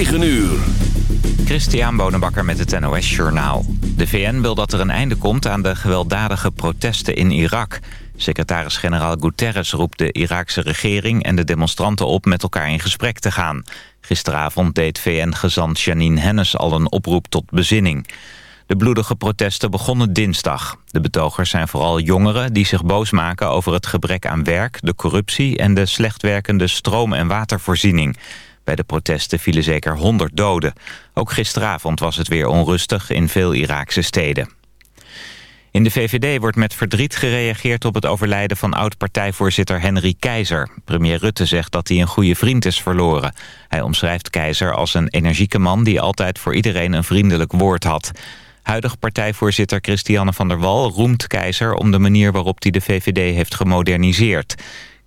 9 uur. Christian Bonenbakker met het NOS Journaal. De VN wil dat er een einde komt aan de gewelddadige protesten in Irak. Secretaris-generaal Guterres roept de Iraakse regering en de demonstranten op met elkaar in gesprek te gaan. Gisteravond deed VN-gezant Janine Hennis al een oproep tot bezinning. De bloedige protesten begonnen dinsdag. De betogers zijn vooral jongeren die zich boos maken over het gebrek aan werk, de corruptie en de slecht werkende stroom- en watervoorziening. Bij de protesten vielen zeker 100 doden. Ook gisteravond was het weer onrustig in veel Iraakse steden. In de VVD wordt met verdriet gereageerd op het overlijden van oud-partijvoorzitter Henry Keizer. Premier Rutte zegt dat hij een goede vriend is verloren. Hij omschrijft Keizer als een energieke man die altijd voor iedereen een vriendelijk woord had. Huidig partijvoorzitter Christiane van der Wal roemt Keizer om de manier waarop hij de VVD heeft gemoderniseerd.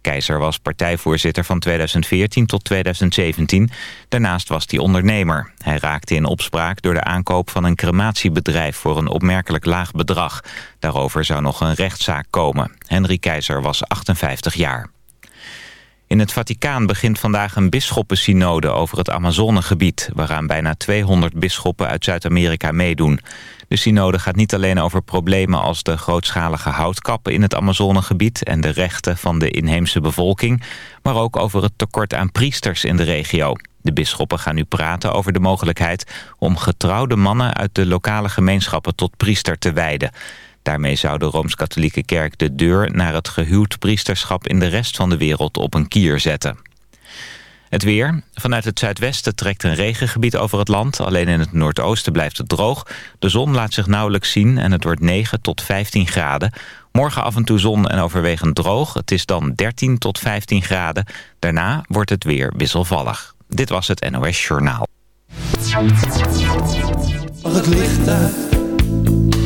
Keizer was partijvoorzitter van 2014 tot 2017. Daarnaast was hij ondernemer. Hij raakte in opspraak door de aankoop van een crematiebedrijf voor een opmerkelijk laag bedrag. Daarover zou nog een rechtszaak komen. Henry Keizer was 58 jaar. In het Vaticaan begint vandaag een bisschoppensynode over het Amazonegebied... waaraan bijna 200 bisschoppen uit Zuid-Amerika meedoen. De synode gaat niet alleen over problemen als de grootschalige houtkappen in het Amazonegebied... en de rechten van de inheemse bevolking... maar ook over het tekort aan priesters in de regio. De bisschoppen gaan nu praten over de mogelijkheid om getrouwde mannen uit de lokale gemeenschappen tot priester te wijden. Daarmee zou de Rooms-Katholieke Kerk de deur naar het gehuwd priesterschap in de rest van de wereld op een kier zetten. Het weer. Vanuit het zuidwesten trekt een regengebied over het land. Alleen in het noordoosten blijft het droog. De zon laat zich nauwelijks zien en het wordt 9 tot 15 graden. Morgen af en toe zon en overwegend droog. Het is dan 13 tot 15 graden. Daarna wordt het weer wisselvallig. Dit was het NOS Journaal. Het licht uit?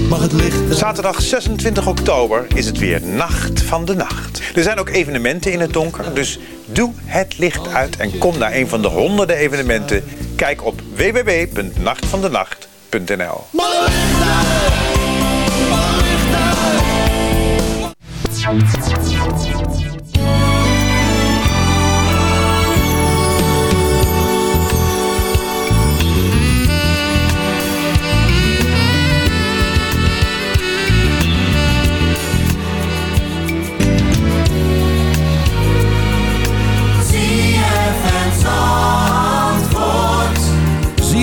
Mag het licht Zaterdag 26 oktober is het weer Nacht van de Nacht. Er zijn ook evenementen in het donker, dus doe het licht uit en kom naar een van de honderden evenementen. Kijk op www.nachtvandenacht.nl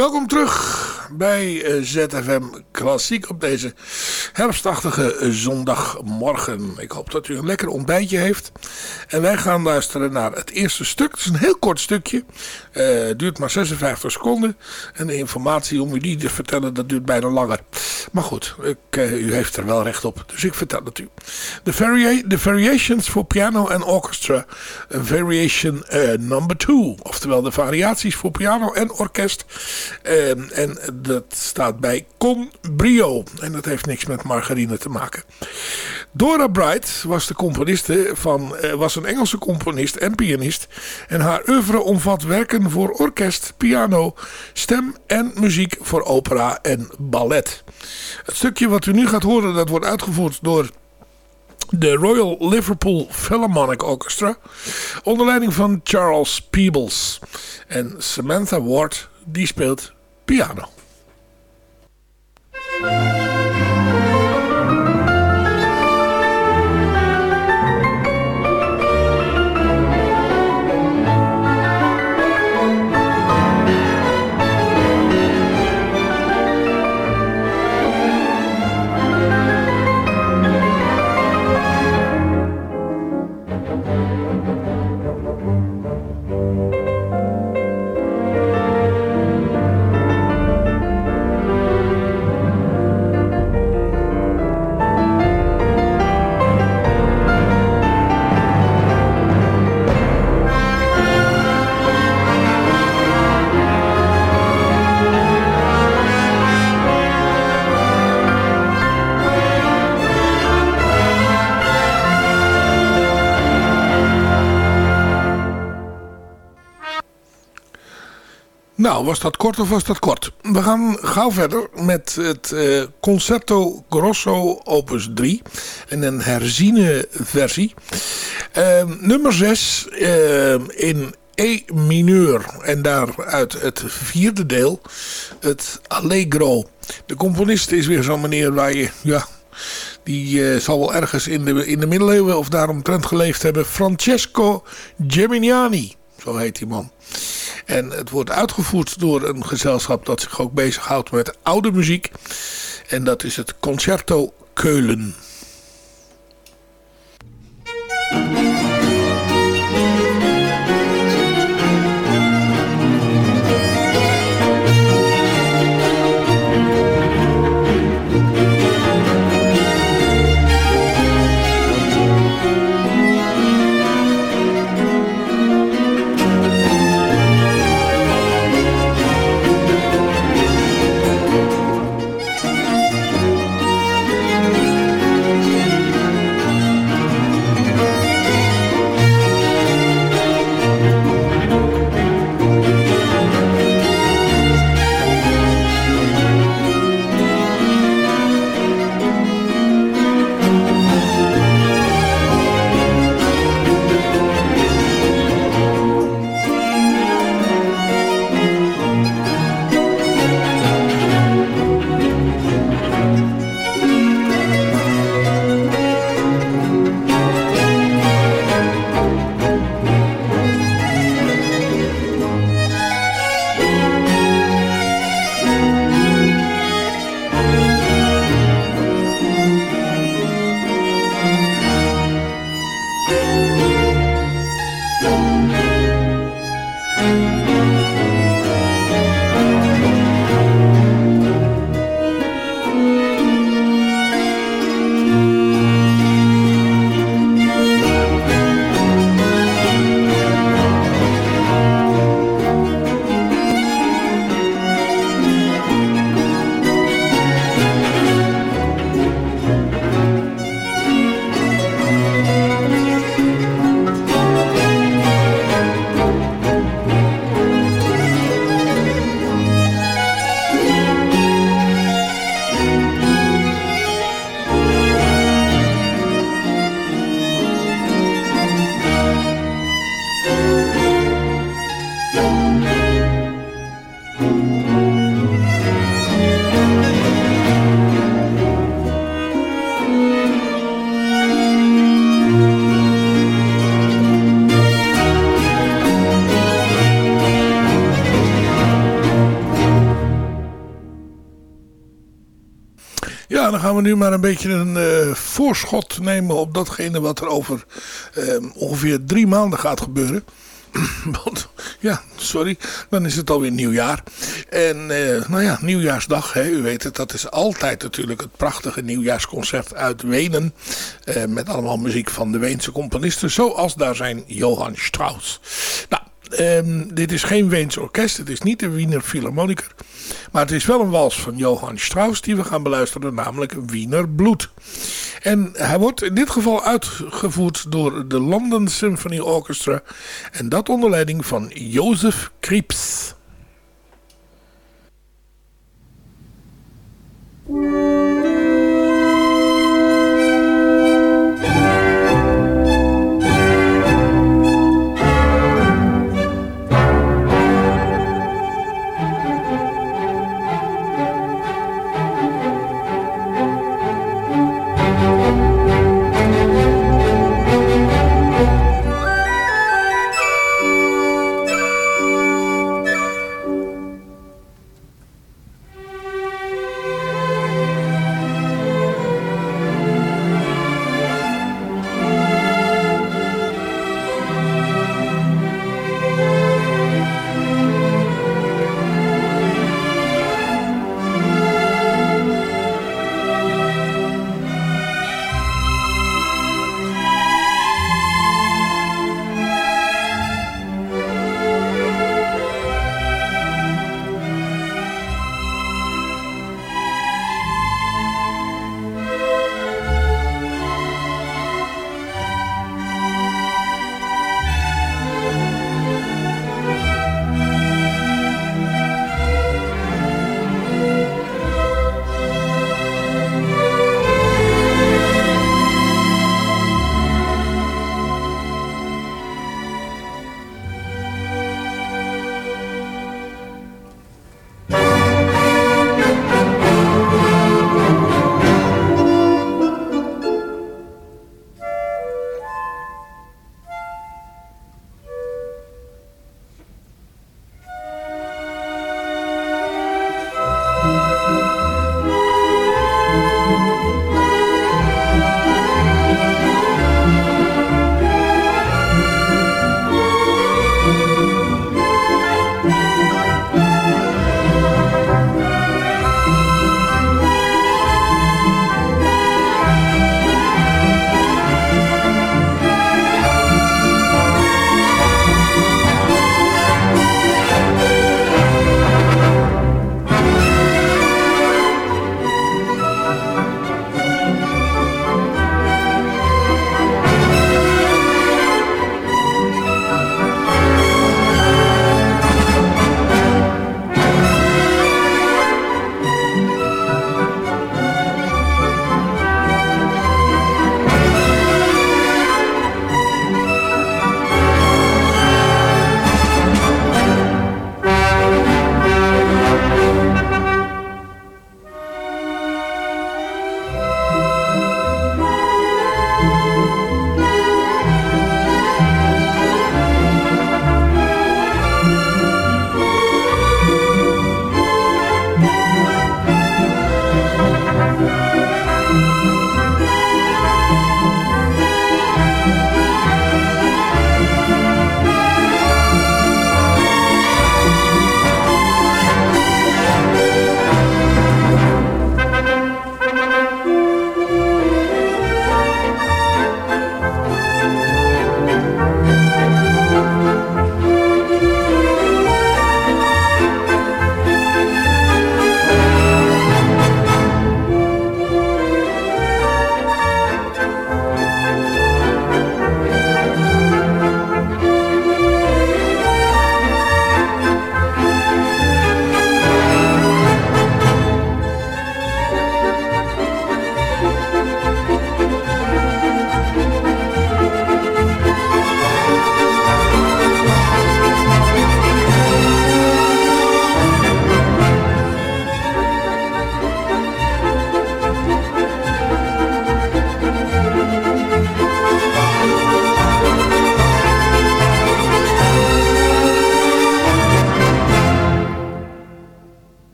Welkom terug bij eh, ZFM Klassiek op deze herfstachtige eh, zondagmorgen. Ik hoop dat u een lekker ontbijtje heeft. En wij gaan luisteren naar het eerste stuk. Het is een heel kort stukje. Uh, duurt maar 56 seconden. En de informatie om u die te vertellen, dat duurt bijna langer. Maar goed, ik, u heeft er wel recht op. Dus ik vertel het u. The, the Variations for Piano and Orchestra. Variation number 2. Oftewel de variaties voor piano en orkest. en dat staat bij Con Brio. En dat heeft niks met margarine te maken. Dora Bright was, de componiste van, eh, was een Engelse componist en pianist. En haar oeuvre omvat werken voor orkest, piano, stem en muziek voor opera en ballet. Het stukje wat u nu gaat horen, dat wordt uitgevoerd door de Royal Liverpool Philharmonic Orchestra. Onder leiding van Charles Peebles. En Samantha Ward, die speelt piano. Bye. Nou, was dat kort of was dat kort? We gaan gauw verder met het uh, Concerto Grosso opus 3. En een herziene versie. Uh, nummer 6 uh, ehm, in E mineur. En daaruit het vierde deel, het Allegro. De componist is weer zo'n meneer waar je... Ja, die uh, zal wel ergens in de, in de middeleeuwen of daaromtrent geleefd hebben. Francesco Geminiani, zo heet die man. En het wordt uitgevoerd door een gezelschap dat zich ook bezighoudt met oude muziek. En dat is het Concerto Keulen. Nu maar een beetje een uh, voorschot nemen op datgene wat er over uh, ongeveer drie maanden gaat gebeuren. Want, ja, sorry, dan is het alweer nieuwjaar. En uh, nou ja, nieuwjaarsdag, hè, u weet het, dat is altijd natuurlijk het prachtige nieuwjaarsconcert uit Wenen. Uh, met allemaal muziek van de Weense componisten, zoals daar zijn Johann Strauss. Nou, um, dit is geen Weens orkest, het is niet de Wiener Philharmoniker. Maar het is wel een wals van Johann Strauss die we gaan beluisteren, namelijk Wiener Bloed. En hij wordt in dit geval uitgevoerd door de London Symphony Orchestra. En dat onder leiding van Jozef Krieps.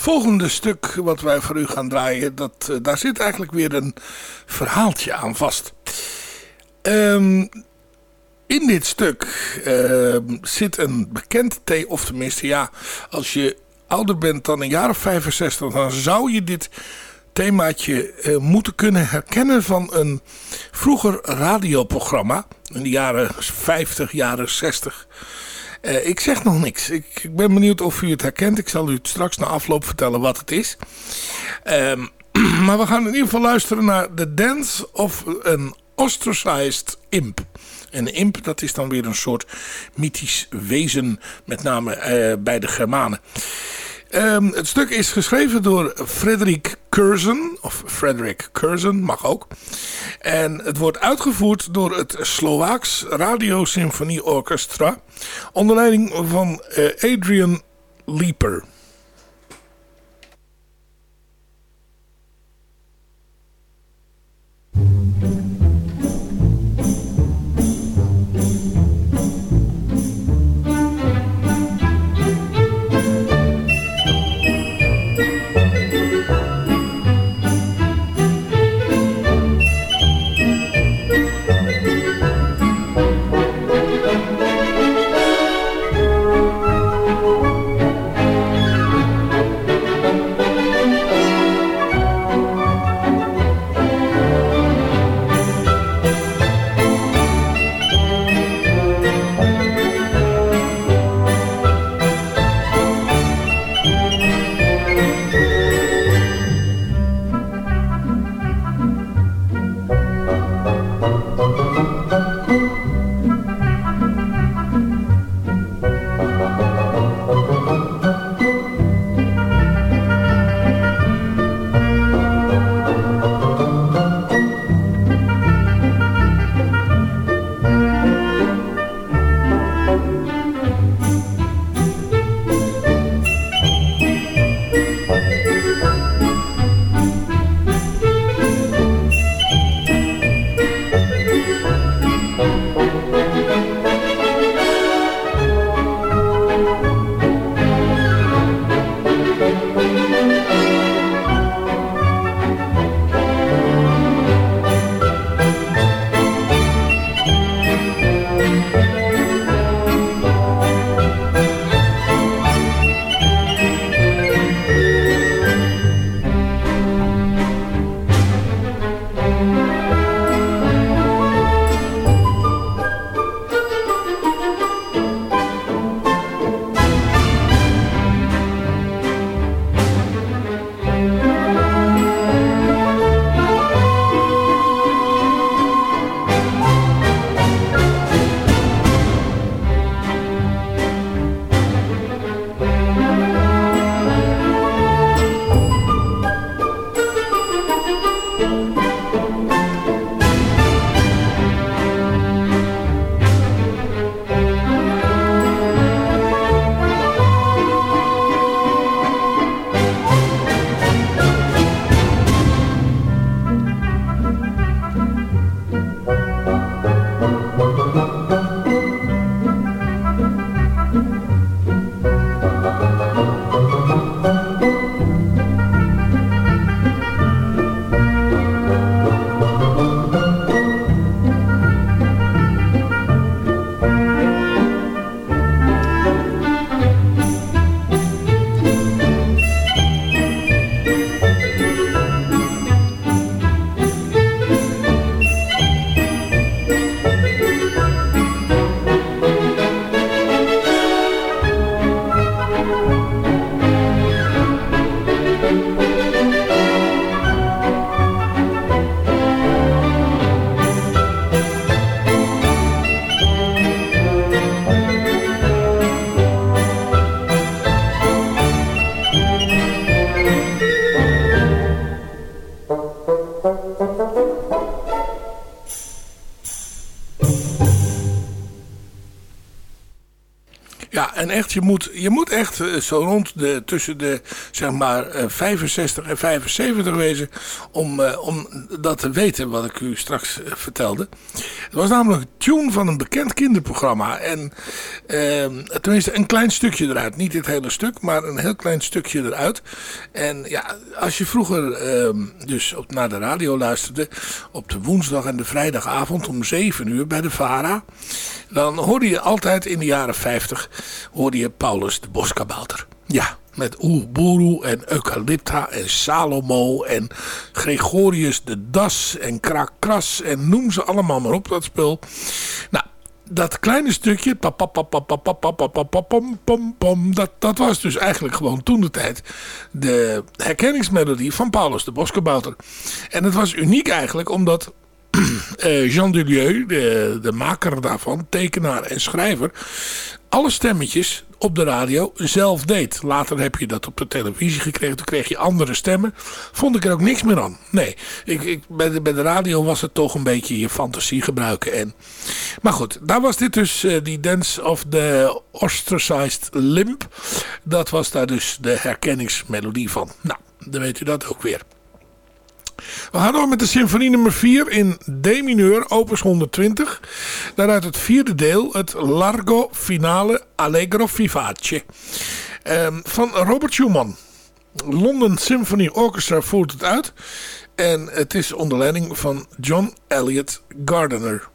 Volgende stuk wat wij voor u gaan draaien, dat, uh, daar zit eigenlijk weer een verhaaltje aan vast. Um, in dit stuk uh, zit een bekend thee, of tenminste ja, als je ouder bent dan een jaar of 65, dan zou je dit themaatje uh, moeten kunnen herkennen van een vroeger radioprogramma in de jaren 50, jaren 60. Uh, ik zeg nog niks. Ik, ik, ben benieuwd of u het herkent. Ik zal u straks na afloop vertellen wat het is. Um, maar we gaan in ieder geval luisteren naar The Dance of an Ostracized Imp. En een imp, dat is dan weer een soort mythisch wezen, met name uh, bij de Germanen. Um, het stuk is geschreven door Frederik Curzon, of Frederick Curzon, mag ook. En het wordt uitgevoerd door het Slovaaks Radio Symfonie Orchestra, onder leiding van uh, Adrian Leeper. Je moet, je moet echt eh, zo rond de, tussen de zeg maar 65 en 75 wezen om, om dat te weten wat ik u straks vertelde. Het was namelijk een tune van een bekend kinderprogramma. En ehm, tenminste een klein stukje eruit. Niet het hele stuk, maar een heel klein stukje eruit. En ja, als je vroeger ehm, dus op, naar de radio luisterde op de woensdag en de vrijdagavond om 7 uur bij de VARA. Dan hoorde je altijd in de jaren 50 hoorde je Paulus de Boskabouter. Ja, met Oerburu en Eucalypta en Salomo en Gregorius de Das en Krakras en noem ze allemaal maar op dat spul. Nou, dat kleine stukje, dat, dat was dus eigenlijk gewoon toen de tijd de herkenningsmelodie van Paulus de Boskabouter. En het was uniek eigenlijk omdat Jean Dulieu, de, de maker daarvan, tekenaar en schrijver, alle stemmetjes op de radio zelf deed. Later heb je dat op de televisie gekregen. Toen kreeg je andere stemmen. Vond ik er ook niks meer aan. Nee, ik, ik, bij, de, bij de radio was het toch een beetje je fantasie gebruiken. En, maar goed, daar was dit dus uh, die Dance of the Ostracized Limp. Dat was daar dus de herkenningsmelodie van. Nou, dan weet u dat ook weer. We gaan door met de symfonie nummer 4 in D mineur, opus 120. Daaruit het vierde deel, het Largo Finale Allegro Vivace. Um, van Robert Schumann. London Symphony Orchestra voert het uit. En het is onder leiding van John Elliott Gardiner.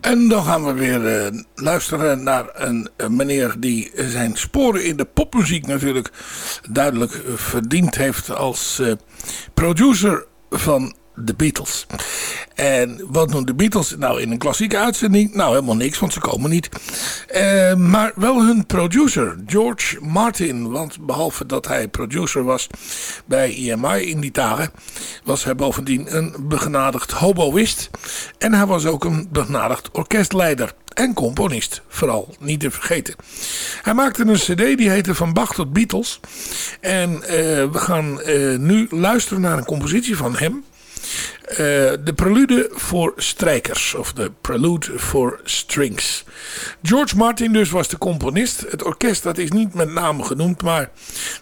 En dan gaan we weer uh, luisteren naar een, een, meneer die zijn sporen in de popmuziek natuurlijk duidelijk verdiend heeft als producer van de Beatles. En wat doen de Beatles nou in een klassieke uitzending? Nou, helemaal niks, want ze komen niet. Uh, maar wel hun producer, George Martin. Want behalve dat hij producer was bij EMI in die dagen... was hij bovendien een begenadigd hoboïst. En hij was ook een begenadigd orkestleider en componist, vooral niet te vergeten. Hij maakte een cd die heette Van Bach tot Beatles. En uh, we gaan uh, nu luisteren naar een compositie van hem... Uh, de prelude voor strijkers. Of de prelude voor strings. George Martin dus was de componist. Het orkest dat is niet met naam genoemd. Maar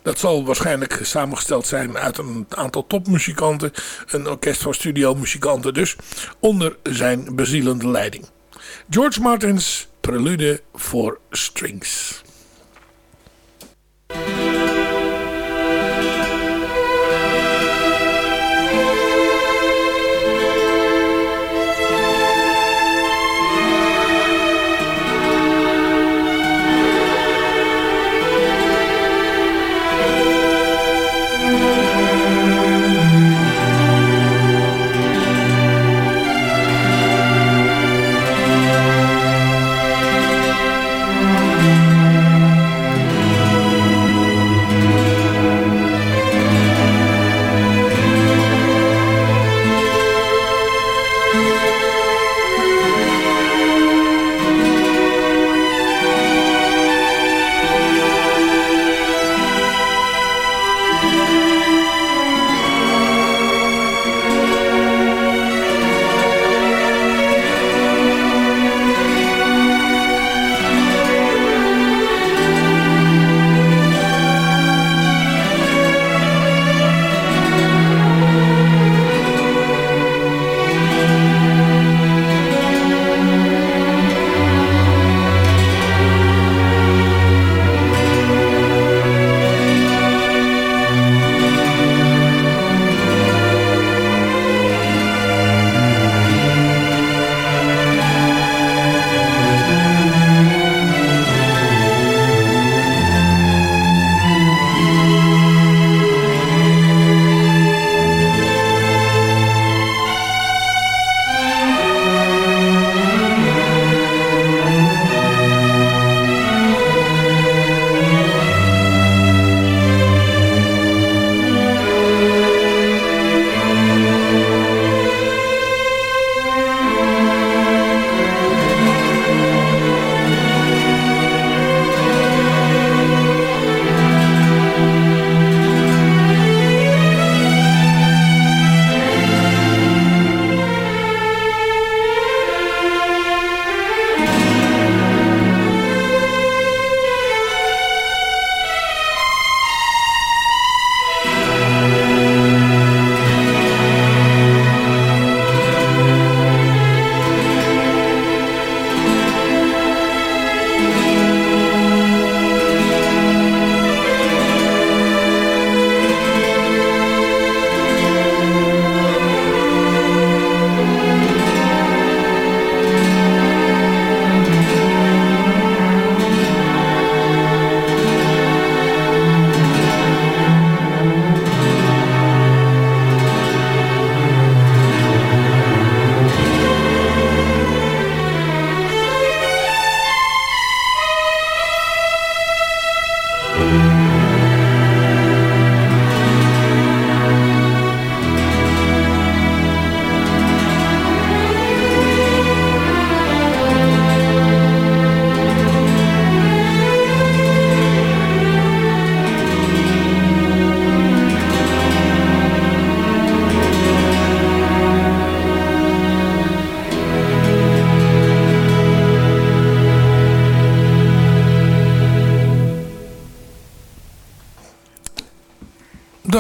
dat zal waarschijnlijk samengesteld zijn uit een aantal topmuzikanten. Een orkest van studiomuzikanten dus. Onder zijn bezielende leiding. George Martins prelude voor strings.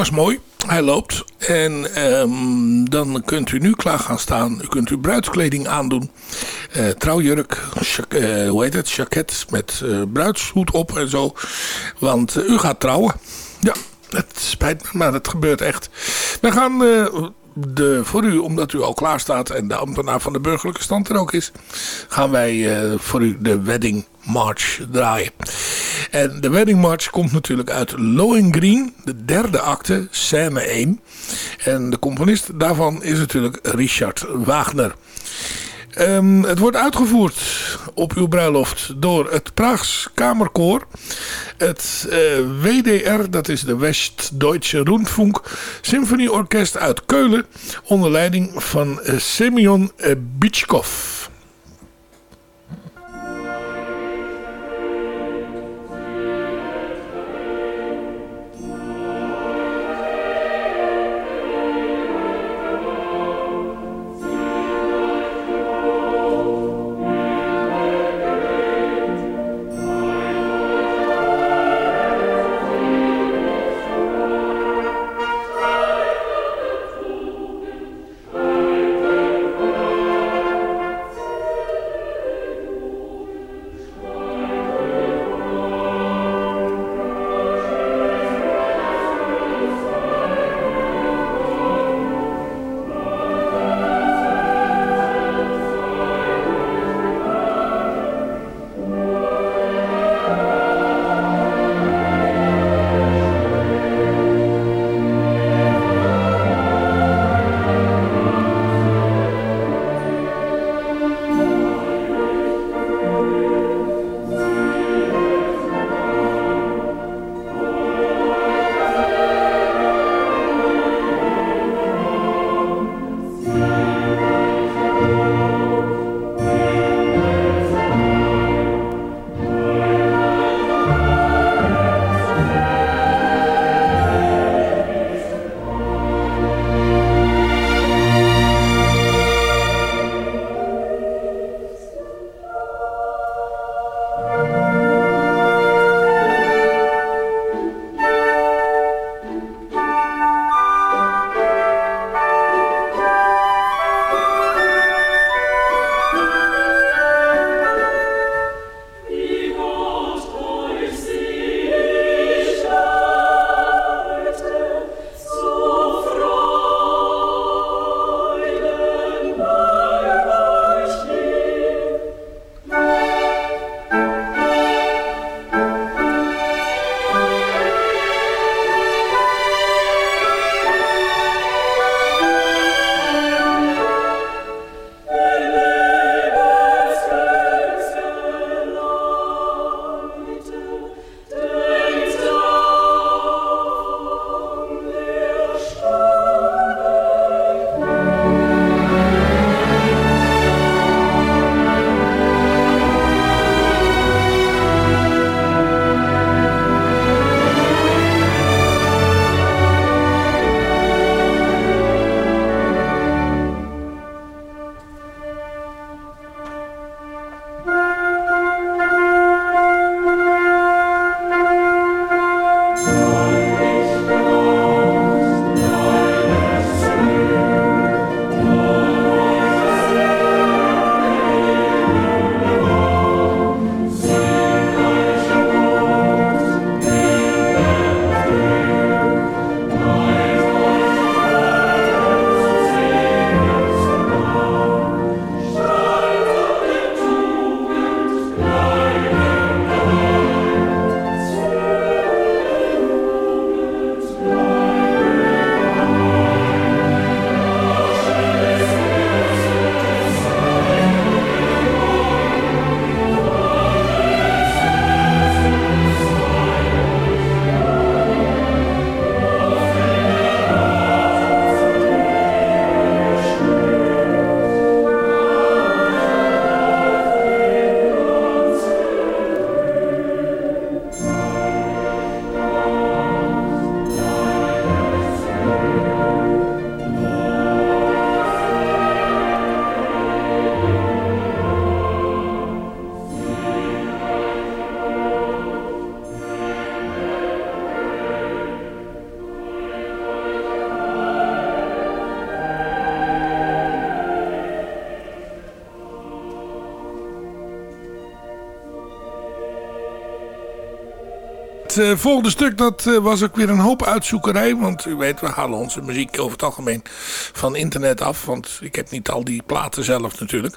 Is mooi. Hij loopt. En um, dan kunt u nu klaar gaan staan. U kunt uw bruidskleding aandoen. Uh, trouwjurk, uh, hoe heet het? Jacket met uh, bruidshoed op en zo. Want u gaat trouwen. Ja, het spijt me, maar het gebeurt echt. We gaan de, voor u, omdat u al klaar staat en de ambtenaar van de burgerlijke stand er ook is, gaan wij voor u de Wedding March draaien. En de Wedding March komt natuurlijk uit Lohengrin, de derde acte, scène 1. En de componist daarvan is natuurlijk Richard Wagner. Um, het wordt uitgevoerd op uw bruiloft door het Praags Kamerkoor. Het uh, WDR, dat is de West-Deutsche Rundfunk Symfonieorkest uit Keulen. Onder leiding van uh, Semyon uh, Uh, volgende stuk dat uh, was ook weer een hoop uitzoekerij. Want u weet, we halen onze muziek over het algemeen van internet af. Want ik heb niet al die platen zelf natuurlijk.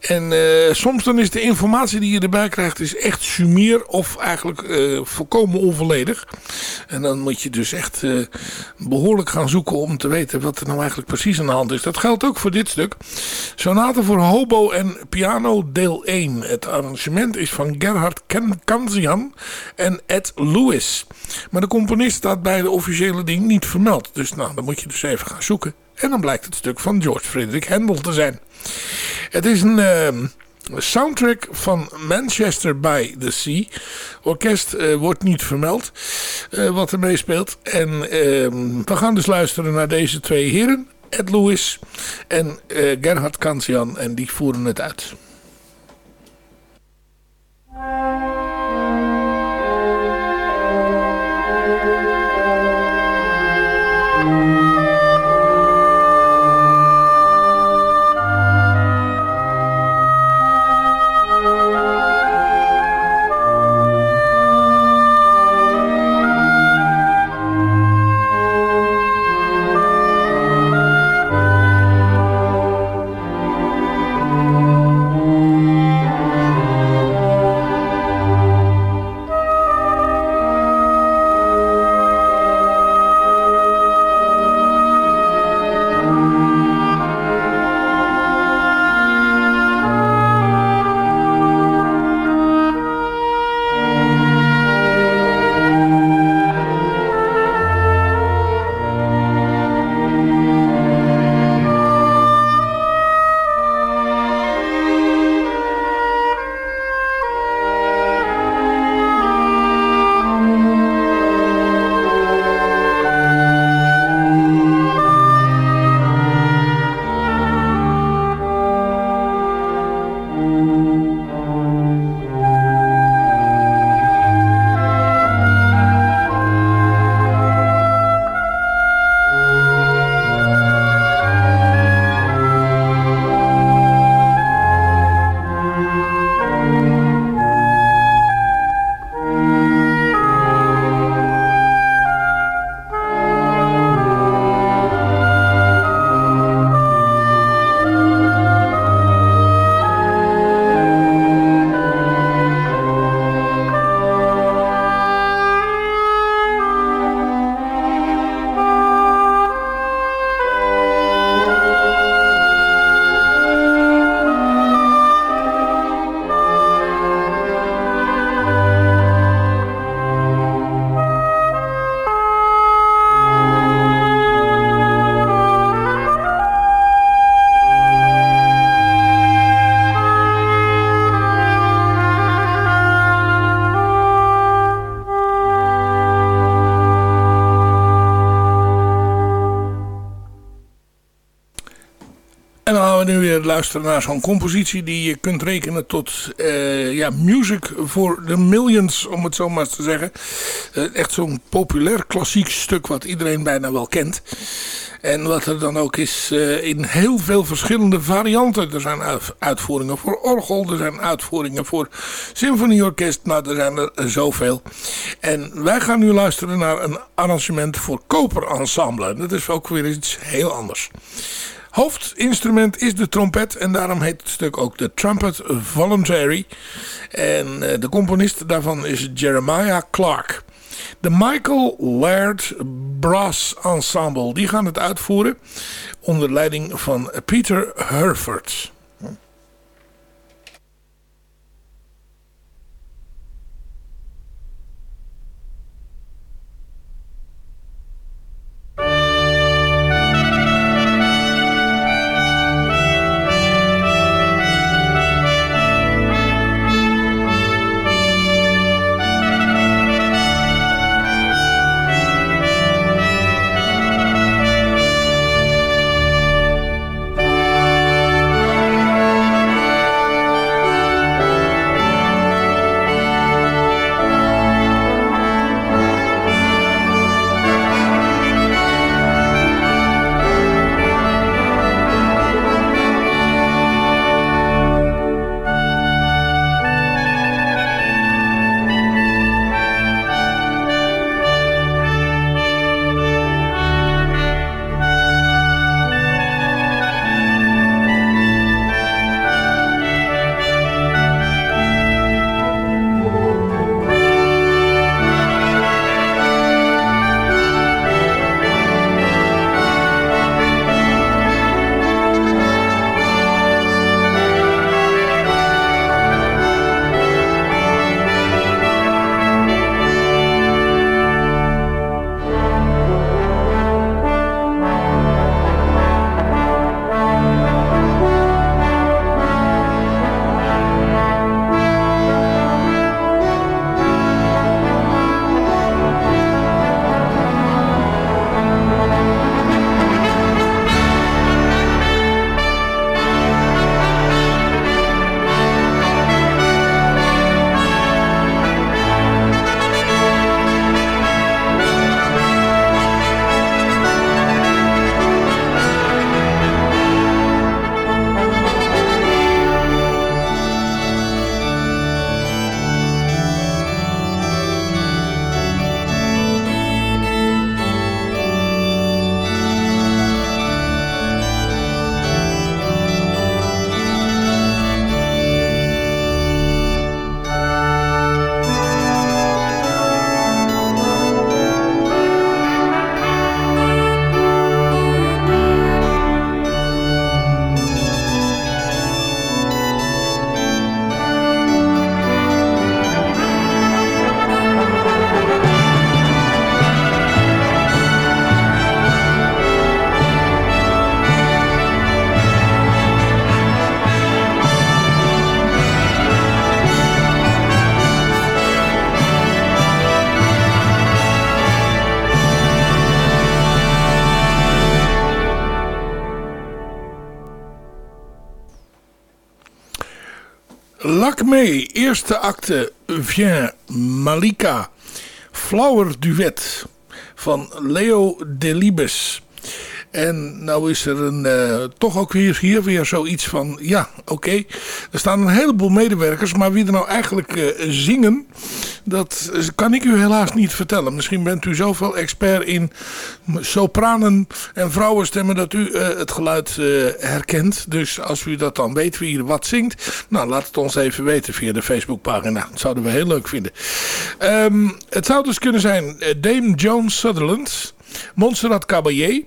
En uh, soms dan is de informatie die je erbij krijgt is echt sumier of eigenlijk volkomen onvolledig. En dan moet je dus echt behoorlijk gaan zoeken om te weten wat er nou eigenlijk precies aan de hand is. Dat geldt ook voor dit stuk. Sonate voor hobo en piano deel 1. Het arrangement is van Gerhard Kanzian en Ed Lewis. Maar de componist staat bij de officiële ding niet vermeld. Dus nou, dan moet je dus even gaan zoeken. En dan blijkt het stuk van George Frederick Handel te zijn. Het is een... Uh, soundtrack van Manchester by the Sea. Orkest uh, wordt niet vermeld uh, wat er meespeelt. En uh, we gaan dus luisteren naar deze twee heren. Ed Lewis en uh, Gerhard Kansian. En die voeren het uit. Música luisteren naar zo'n compositie die je kunt rekenen tot uh, ja, music for the millions, om het zo maar te zeggen. Uh, echt zo'n populair klassiek stuk wat iedereen bijna wel kent. En wat er dan ook is uh, in heel veel verschillende varianten. Er zijn uitvoeringen voor orgel, er zijn uitvoeringen voor symfonieorkest, maar er zijn er zoveel. En wij gaan nu luisteren naar een arrangement voor koperensemble. Dat is ook weer iets heel anders. Hoofdinstrument is de trompet en daarom heet het stuk ook de Trumpet Voluntary. En eh, de componist daarvan is Jeremiah Clark. De Michael Laird Brass Ensemble, die gaan het uitvoeren onder leiding van Peter Herford. Lakme, eerste acte, Vien Malika, Flower Duet van Leo Delibes. En nou is er een, uh, toch ook weer hier weer zoiets van... Ja, oké, er staan een heleboel medewerkers... maar wie er nou eigenlijk uh, zingen... dat kan ik u helaas niet vertellen. Misschien bent u zoveel expert in sopranen en vrouwenstemmen... dat u uh, het geluid herkent. Dus als u dat dan weet wie er wat zingt... nou, laat het ons even weten via de Facebookpagina. Dat zouden we heel leuk vinden. Um, het zou dus kunnen zijn Dame Joan Sutherland... Montserrat Caballé...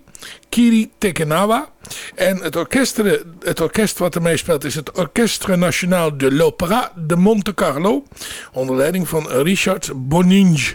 Kiri Tekenawa. En het orkest, het orkest wat ermee speelt is het Orchestre National de l'Opéra de Monte Carlo. Onder leiding van Richard Boninge.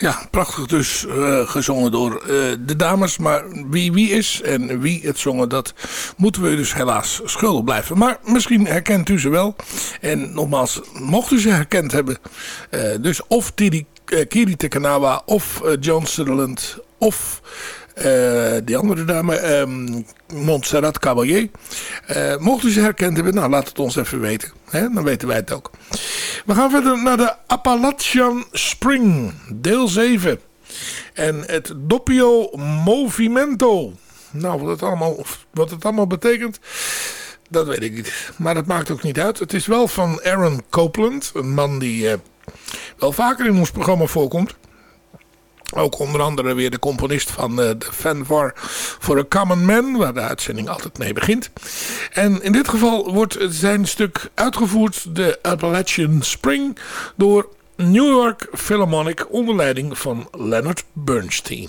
Ja, prachtig dus uh, gezongen door uh, de dames. Maar wie wie is en wie het zongen, dat moeten we dus helaas schuldig blijven. Maar misschien herkent u ze wel. En nogmaals, mocht u ze herkend hebben. Uh, dus of Tiri, Kiri Tekanawa of John Sutherland of... Uh, die andere dame, um, Montserrat Caballé. Uh, mocht u ze herkend hebben, nou laat het ons even weten. Hè? Dan weten wij het ook. We gaan verder naar de Appalachian Spring, deel 7. En het Doppio Movimento. Nou, wat het allemaal, wat het allemaal betekent, dat weet ik niet. Maar dat maakt ook niet uit. Het is wel van Aaron Copeland, een man die uh, wel vaker in ons programma voorkomt. Ook onder andere weer de componist van uh, de Fanfare for a Common Man, waar de uitzending altijd mee begint. En in dit geval wordt zijn stuk uitgevoerd, de Appalachian Spring, door New York Philharmonic onder leiding van Leonard Bernstein.